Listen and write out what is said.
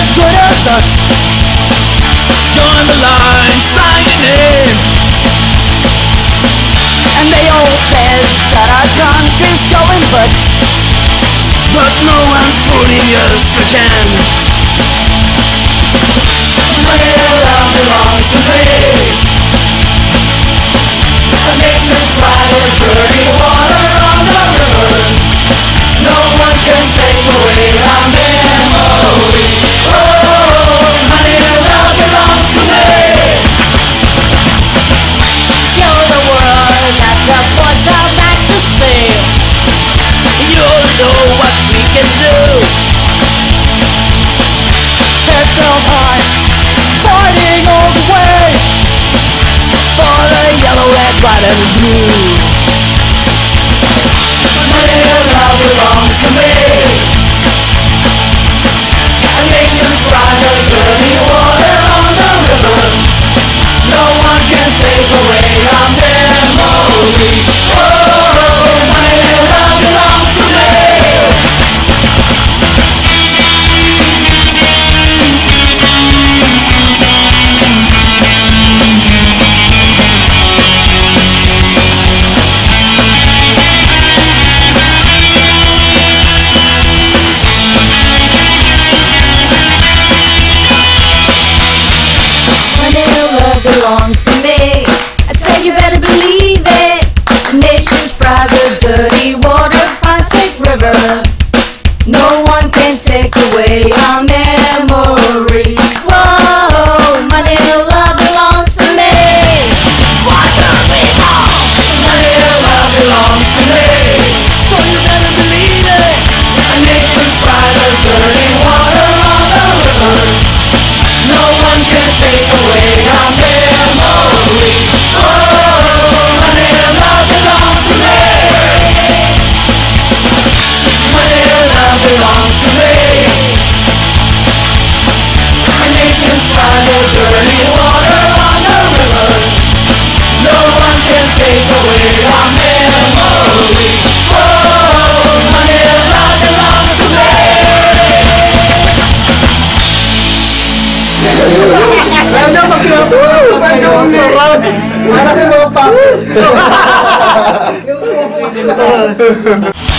as good as us. Join the line, sign your name. And they all says that our country's going bust. But no one's fooling us again. Belongs to me. I'd say you better believe it. The nation's pride, dirty water, Passaic River. No one can take away our. Eu não vou criar mas eu não sou rabo. Era meu papo. Eu não vou